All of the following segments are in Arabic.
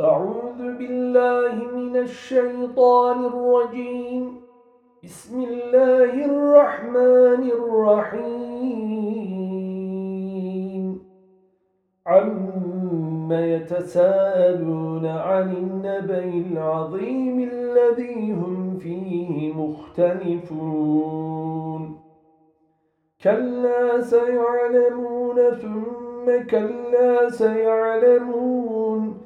أعوذ بالله من الشيطان الرجيم. بسم الله الرحمن الرحيم. عم يتساءلون عن النبأ العظيم الذي هم فيه مختلفون. كلا سيعلمون ثم كلا سيعلمون.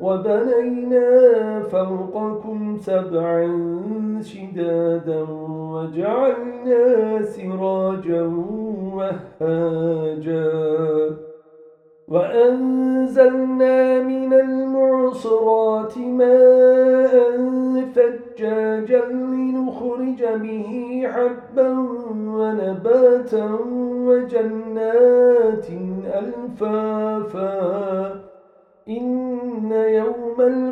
وبنينا فوقكم سبعا شدادا وجعلنا سراجا وهاجا. وأنزلنا من المعصرات ماء فجاجا لنخرج به حبا ونباتا وجنات ألفافا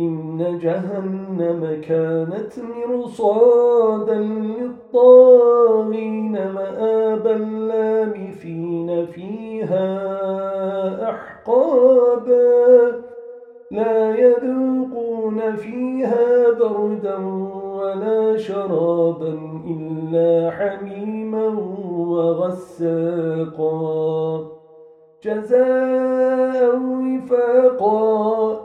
إن جهنم كانت مرصادا للطاغين مآبا لامثين فيها أحقابا لا يذوقون فيها بردا ولا شرابا إلا حميما وغساقا. جزاء وفاقا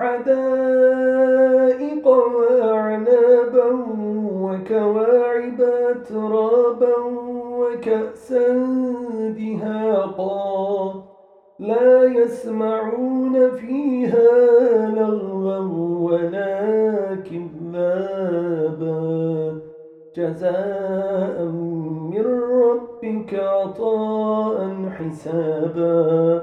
حدائق وأعنابا وكواعب ترابا وكأسا دهاقا لا يسمعون فيها لغوا ولا كذابا جزاء من ربك عطاء حسابا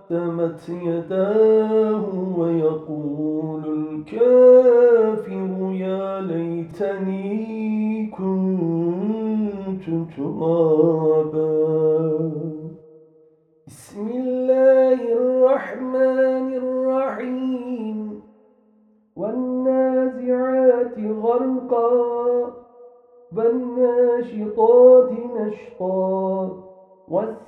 قدمت يداه ويقول الكافر يا ليتني كنت ترابا. بسم الله الرحمن الرحيم. والنازعات غرقا فالناشطات نشطا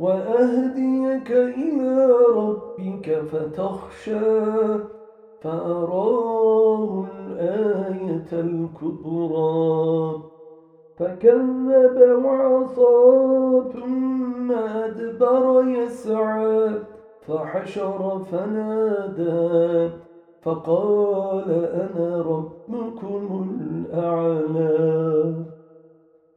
وأهديك إلى ربك فتخشى فأراه الآية الكبرى. فكذب وعصى ثم أدبر يسعى فحشر فنادى فقال أنا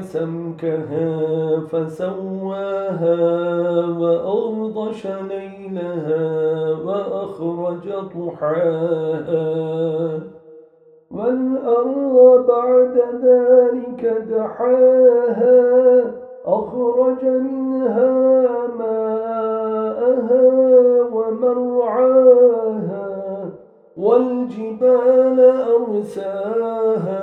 سمكها فسواها وأغضش ليلها وأخرج ضحاها والأرض بعد ذلك دحاها أخرج منها ماءها ومرعاها والجبال أرساها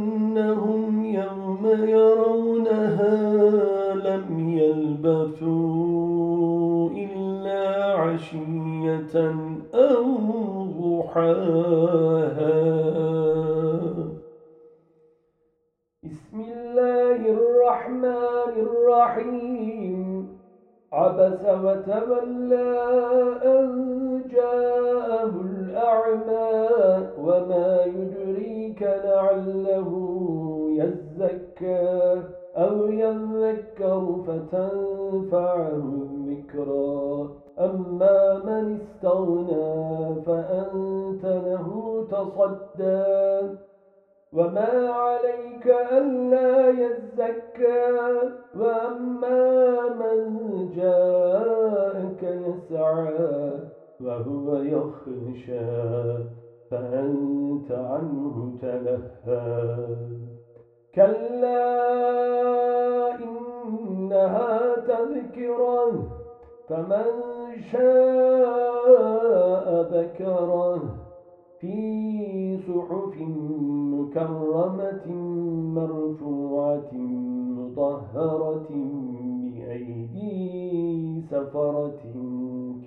عبس فأنت عنه تلهى. كلا إنها تذكرة فمن شاء ذكره. في صحف مكرمة مرفوعة مطهرة بأيدي سفرة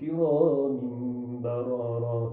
كرام بررا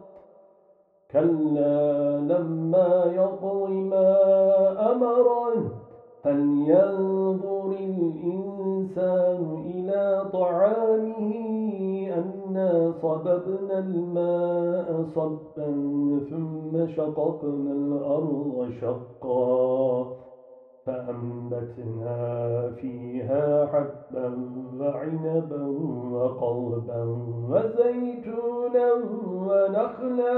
كلا لما يقض ما أمره فلينظر الإنسان إلى طعامه أنا صببنا الماء صبا ثم شققنا الأرض شقا فأنبتنا فيها حبا وعنبا وقلبا وزيتونا ونخلا.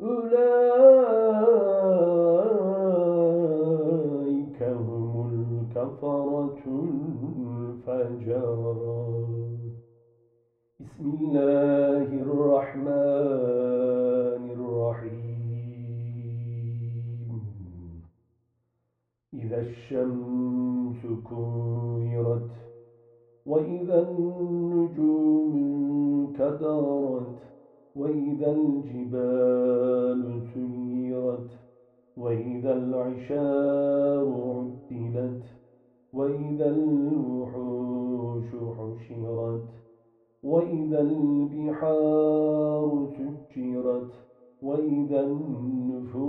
أولئك هم الكفرة الفجار بسم الله الرحمن الرحيم. إذا الشمس كورت وإذا النجوم كدرت وإذا الجبال سيرت وإذا العشار عدلت وإذا الوحوش حشرت وإذا البحار سجرت وإذا النفوس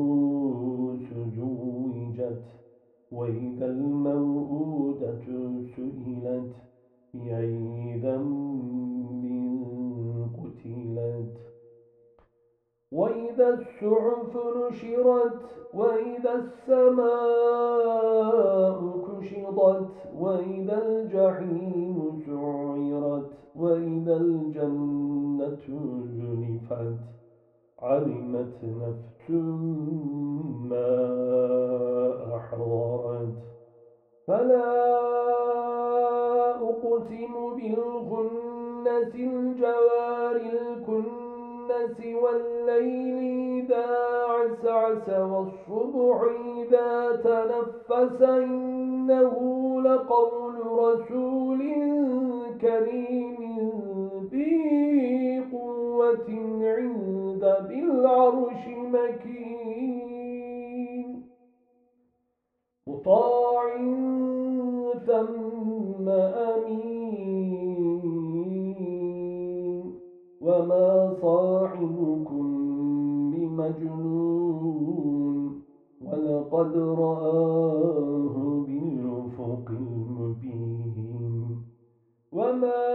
زوجت وإذا الموءودة سئلت بأي ذنب وإذا السعف نشرت وإذا السماء كشطت وإذا الجحيم سعرت وإذا الجنة زلفت علمت نفس ما أحضرت فلا أقسم بالخنس الجوار الكنس الناس والليل إذا عسعس والصبح إذا تنفس إنه لقول رسول كريم ذي قوة عند بالعرش مكين. مطاع ثم أمين. ولقد رآه بالأفق المبين وما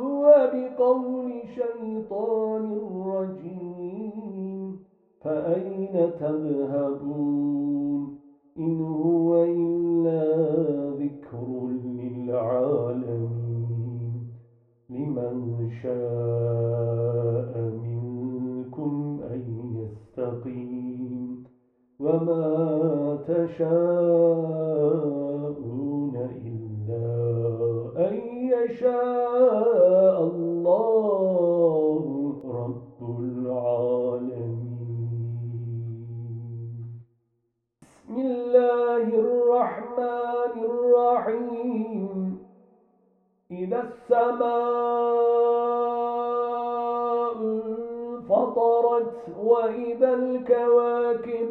هو بقول شيطان رجيم فأين تذهبون إن هو إلا ذكر للعالمين لمن شاء منكم أن يستقيم وما تشاءون إلا أن يشاء الله رب العالمين. بسم الله الرحمن الرحيم. إذا السماء انفطرت وإذا الكواكب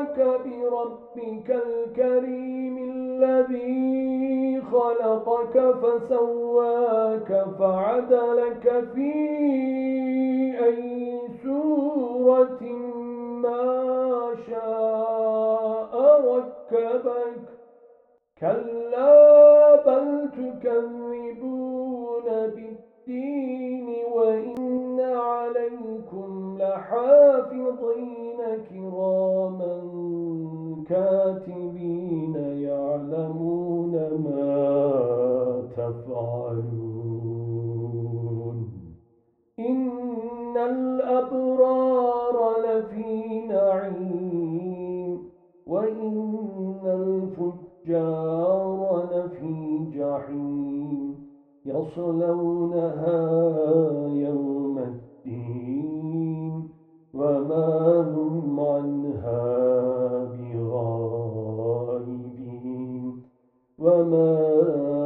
غرك بربك الكريم الذي خلقك فسواك فعدلك في أي سورة ما شاء ركبك. كلا بل تكذبون بالدين وإن عليكم لحافظين. كراما كاتبين يعلمون وما